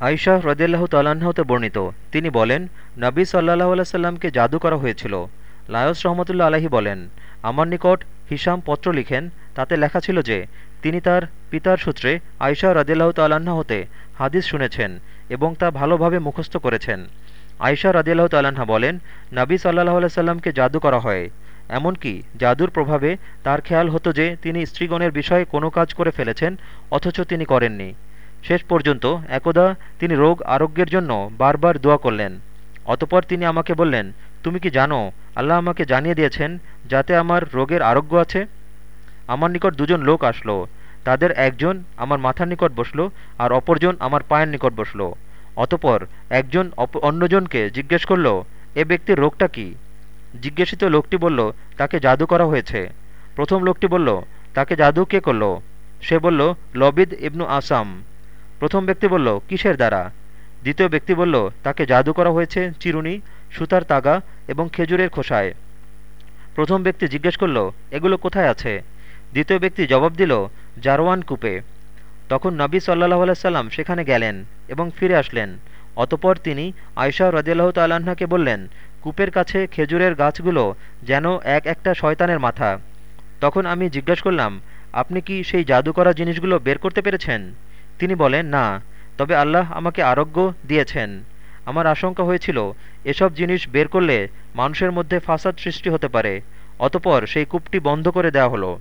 আইশা রদিয়াল্লাহ তাল্লাহতে বর্ণিত। তিনি বলেন, নবী সাল্লাহ আলাইসাল্লামকে জাদু করা হয়েছিল। লায়স রহমতুল্লা আলাহি বলেন, আমার নিকট হিসাম পত্র লিখেন, তাতে লেখা ছিল যে, তিনি তার পিতার সূত্রে আয়সা রদিয়াল্লাহ তাল্লাহ্ন হতে হাদিস শুনেছেন এবং তা ভালোভাবে মুখস্থ করেছেন। আয়সা রদিয়াল্লাহ তাল্লাহা বলেন, নবী সাল্লাহ আলাইসাল্লামকে জাদু করা হয়। এমনকি জাদুর প্রভাবে তার খেয়াল হতো যে, তিনি স্ত্রীগণের বিষয়ে কোনো কাজ করে ফেলেছেন, অথচ তিনি করেননি। শেষ পর্যন্ত একদা তিনি রোগ আরোগ্যের জন্য বারবার দোয়া করলেন। অতপর তিনি আমাকে বললেন, তুমি কি জানো, আল্লাহ আমাকে জানিয়ে দিয়েছেন যাতে আমার রোগের আরোগ্য আছে? আমার নিকট দুজন লোক আসলো। তাদের একজন আমার মাথার নিকট বসল আর অপরজন আমার পায়ের নিকট বসল। অতপর একজন অন্যজনকে জিজ্ঞেস করল, এ ব্যক্তির রোগটা কি? জিজ্ঞাসিত লোকটি বলল, তাকে জাদু করা হয়েছে। প্রথম লোকটি বলল, তাকে জাদু কে করল? সে বলল, লবিদ ইবনু আসাম। প্রথম ব্যক্তি বলল, কিসের দ্বারা? দ্বিতীয় ব্যক্তি বলল, তাকে জাদু করা হয়েছে চিরুনি, সুতার তাগা এবং খেজুরের খোসায়। প্রথম ব্যক্তি জিজ্ঞেস করল, এগুলো কোথায় আছে? দ্বিতীয় ব্যক্তি জবাব দিল, জারওয়ান কূপে। তখন নবী সাল্লাহ আলাইসাল্লাম সেখানে গেলেন এবং ফিরে আসলেন। অতপর তিনি আয়সা রদিয়াল্লাহ তাল্লাহ্নাকে বললেন, কূপের কাছে খেজুরের গাছগুলো যেন এক একটা শয়তানের মাথা। তখন আমি জিজ্ঞেস করলাম, আপনি কি সেই জাদু করা জিনিসগুলো বের করতে পেরেছেন? তিনি বলেন, না, তবে আল্লাহ আমাকে আরোগ্য দিয়েছেন। আমার আশঙ্কা হয়েছিল, এসব জিনিস বের করলে মানুষের মধ্যে ফাসাদ সৃষ্টি হতে পারে। অতপর সেই কূপটি বন্ধ করে দেওয়া হলো।